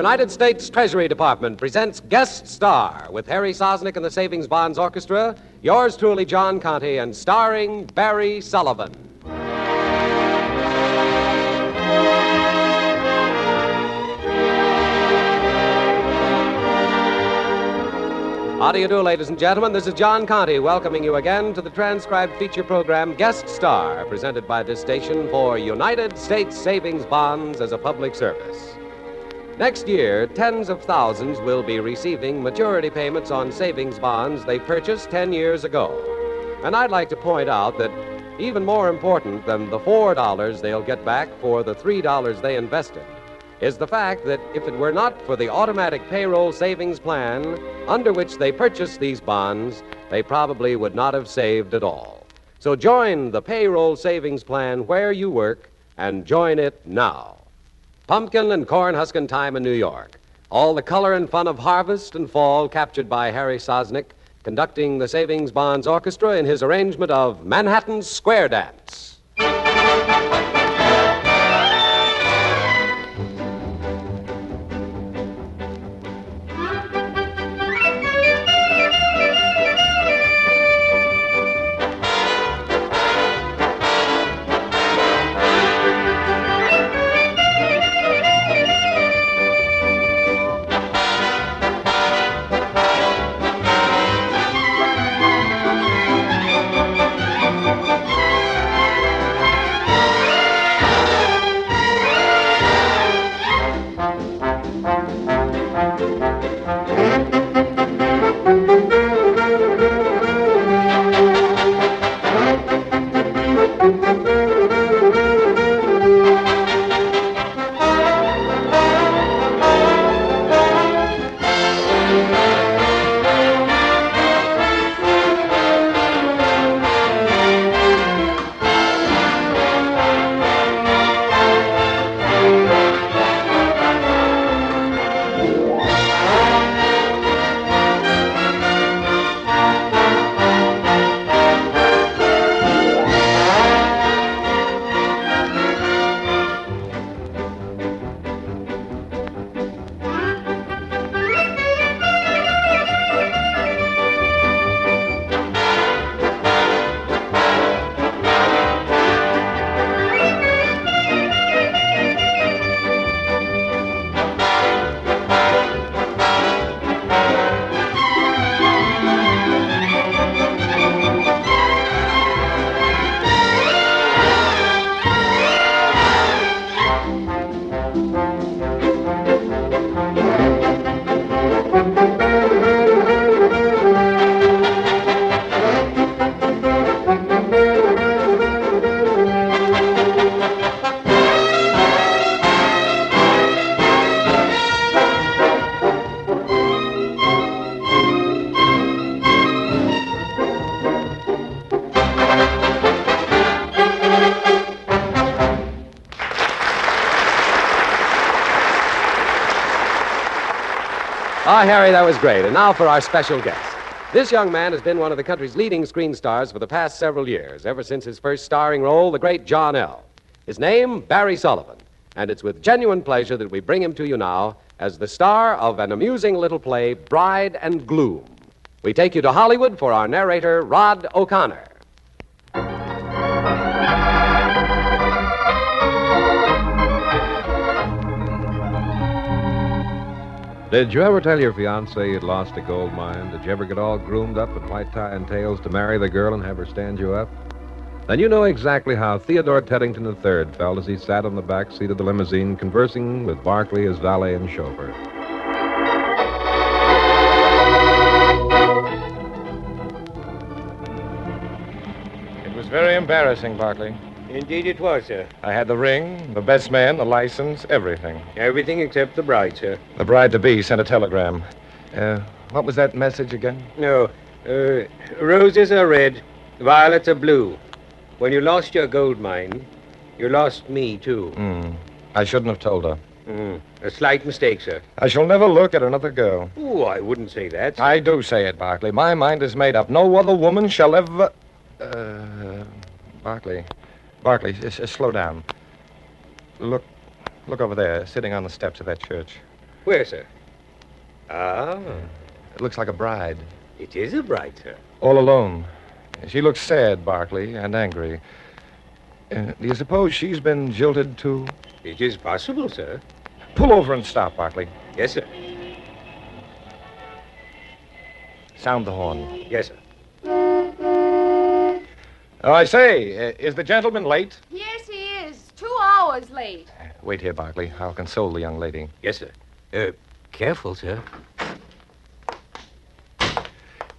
United States Treasury Department presents Guest Star with Harry Sosnick and the Savings Bonds Orchestra, yours truly, John Conte, and starring Barry Sullivan. How do you do, ladies and gentlemen? This is John Conte welcoming you again to the transcribed feature program Guest Star, presented by this station for United States Savings Bonds as a public service. Next year, tens of thousands will be receiving maturity payments on savings bonds they purchased 10 years ago. And I'd like to point out that even more important than the $4 they'll get back for the $3 they invested is the fact that if it were not for the automatic payroll savings plan under which they purchased these bonds, they probably would not have saved at all. So join the payroll savings plan where you work and join it now. Pumpkin and corn husking time in New York. All the color and fun of harvest and fall captured by Harry Sosnick, conducting the Savings Bonds Orchestra in his arrangement of Manhattan's Square Dance. Ah, Harry, that was great. And now for our special guest. This young man has been one of the country's leading screen stars for the past several years, ever since his first starring role, the great John L. His name, Barry Sullivan. And it's with genuine pleasure that we bring him to you now as the star of an amusing little play, Bride and Gloom. We take you to Hollywood for our narrator, Rod O'Connor. Did you ever tell your fiancée you'd lost a gold mine? Did you ever get all groomed up in white tie and tails to marry the girl and have her stand you up? Then you know exactly how Theodore Teddington III felt as he sat on the back seat of the limousine conversing with Barclay, his valet and chauffeur. It was very embarrassing, Barclay. Indeed it was, sir. I had the ring, the best man, the license, everything. Everything except the bride, sir. The bride to be sent a telegram. Uh, what was that message again? No. Uh, roses are red, violets are blue. When you lost your gold mine, you lost me, too. Hmm. I shouldn't have told her. Mm. A slight mistake, sir. I shall never look at another girl. Oh, I wouldn't say that. sir. I do say it, Barclay. My mind is made up. No other woman shall ever. Uh, Barclay. Barclay, slow down. Look, look over there, sitting on the steps of that church. Where, sir? Ah, It looks like a bride. it is a bride, sir. All alone. She looks sad, Barclay, and angry. Uh, do you suppose she's been jilted, too? It is possible, sir. Pull over and stop, Barclay. Yes, sir. Sound the horn. Yes, sir. Oh, I say, uh, is the gentleman late? Yes, he is. Two hours late. Wait here, Barclay. I'll console the young lady. Yes, sir. Uh, careful, sir.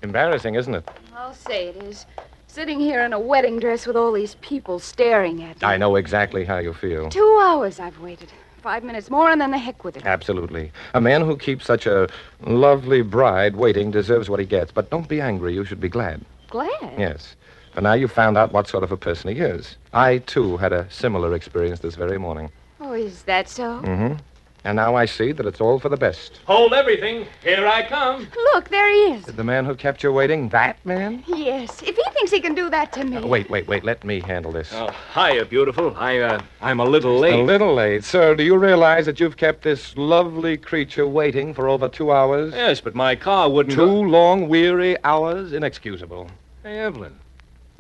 Embarrassing, isn't it? I'll say it is. Sitting here in a wedding dress with all these people staring at me. I know exactly how you feel. Two hours I've waited. Five minutes more and then the heck with it. Absolutely. A man who keeps such a lovely bride waiting deserves what he gets. But don't be angry. You should be glad. Glad. Yes. For now you've found out what sort of a person he is. I, too, had a similar experience this very morning. Oh, is that so? Mm-hmm. And now I see that it's all for the best. Hold everything. Here I come. Look, there he is. The man who kept you waiting, that man? Yes. If he thinks he can do that to me. Uh, wait, wait, wait. Let me handle this. Oh, hiya, beautiful. I, uh, I'm a little late. A little late. Sir, do you realize that you've kept this lovely creature waiting for over two hours? Yes, but my car wouldn't. Two go- long, weary hours? Inexcusable. Hey, Evelyn.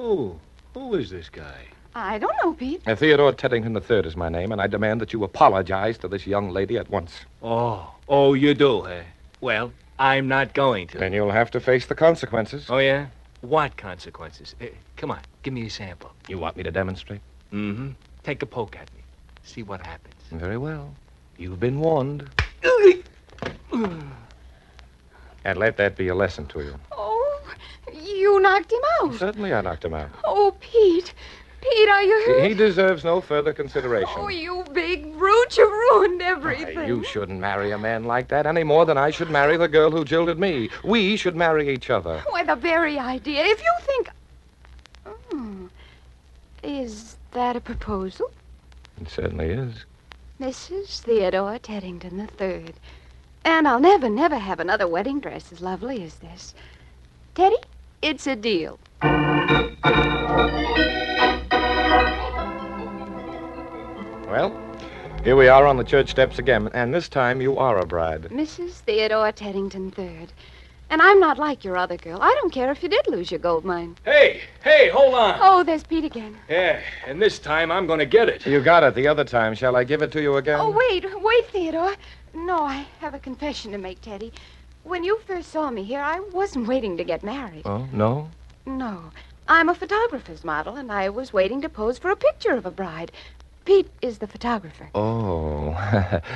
Who? Who is this guy? I don't know, Pete. Uh, Theodore Teddington III is my name, and I demand that you apologize to this young lady at once. Oh, oh, you do, eh? Well, I'm not going to. Then you'll have to face the consequences. Oh, yeah? What consequences? Eh, come on, give me a sample. You want me to demonstrate? Mm-hmm. Take a poke at me. See what happens. Very well. You've been warned. and let that be a lesson to you. You knocked him out. Certainly, I knocked him out. Oh, Pete. Pete, are you hurt? He deserves no further consideration. Oh, you big brute. You ruined Why, everything. you shouldn't marry a man like that any more than I should marry the girl who jilted me. We should marry each other. Why, the very idea. If you think. Oh. Is that a proposal? It certainly is. Mrs. Theodore Teddington III. And I'll never, never have another wedding dress as lovely as this. Teddy, it's a deal. Well, here we are on the church steps again, and this time you are a bride. Mrs. Theodore Teddington III. And I'm not like your other girl. I don't care if you did lose your gold mine. Hey, hey, hold on. Oh, there's Pete again. Yeah, and this time I'm going to get it. You got it the other time. Shall I give it to you again? Oh, wait, wait, Theodore. No, I have a confession to make, Teddy. When you first saw me here, I wasn't waiting to get married. Oh, no? No. I'm a photographer's model, and I was waiting to pose for a picture of a bride. Pete is the photographer. Oh.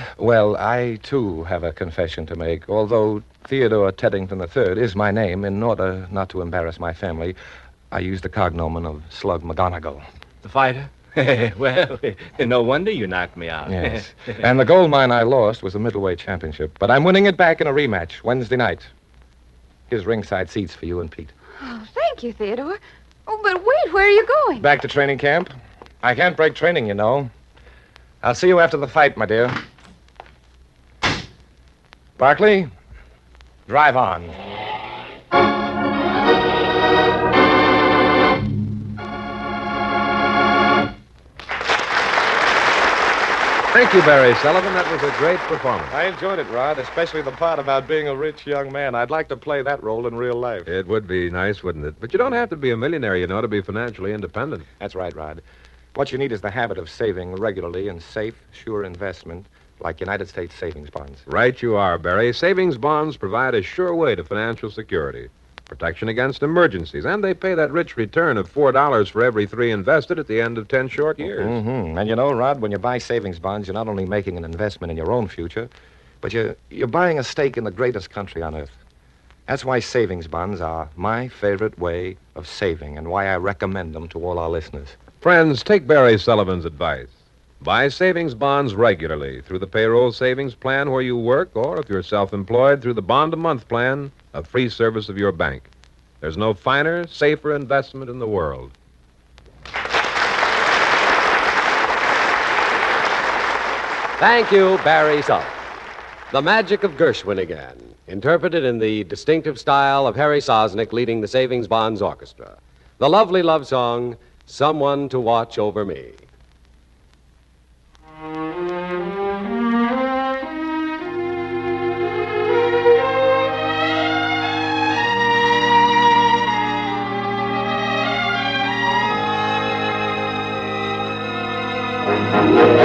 well, I, too, have a confession to make. Although Theodore Teddington III is my name, in order not to embarrass my family, I use the cognomen of Slug McGonagall. The fighter? well, no wonder you knocked me out. Yes. and the gold mine I lost was the middleweight championship. But I'm winning it back in a rematch Wednesday night. Here's ringside seats for you and Pete. Oh, thank you, Theodore. Oh, but wait, where are you going? Back to training camp. I can't break training, you know. I'll see you after the fight, my dear. Barclay, drive on. Thank you, Barry Sullivan. That was a great performance. I enjoyed it, Rod, especially the part about being a rich young man. I'd like to play that role in real life. It would be nice, wouldn't it? But you don't have to be a millionaire, you know, to be financially independent. That's right, Rod. What you need is the habit of saving regularly in safe, sure investment like United States savings bonds. Right you are, Barry. Savings bonds provide a sure way to financial security, protection against emergencies, and they pay that rich return of $4 for every three invested at the end of 10 short years. Mm-hmm. And you know, Rod, when you buy savings bonds, you're not only making an investment in your own future, but you're, you're buying a stake in the greatest country on earth. That's why savings bonds are my favorite way of saving and why I recommend them to all our listeners. Friends, take Barry Sullivan's advice. Buy savings bonds regularly through the payroll savings plan where you work, or if you're self employed, through the bond a month plan, a free service of your bank. There's no finer, safer investment in the world. Thank you, Barry Sullivan. The Magic of Gershwin again, interpreted in the distinctive style of Harry Sosnick leading the Savings Bonds Orchestra. The lovely love song, Someone to Watch Over Me. You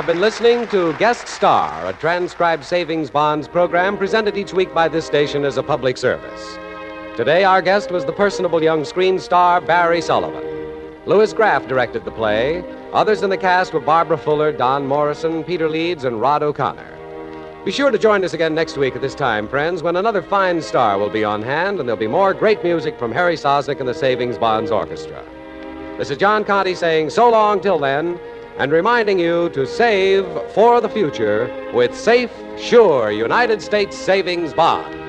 have been listening to Guest Star, a transcribed savings bonds program presented each week by this station as a public service. Today, our guest was the personable young screen star Barry Sullivan. Louis Graff directed the play. Others in the cast were Barbara Fuller, Don Morrison, Peter Leeds, and Rod O'Connor. Be sure to join us again next week at this time, friends, when another fine star will be on hand and there'll be more great music from Harry Sosnick and the Savings Bonds Orchestra. This is John Conte saying so long till then, and reminding you to save for the future with safe, sure United States savings bonds.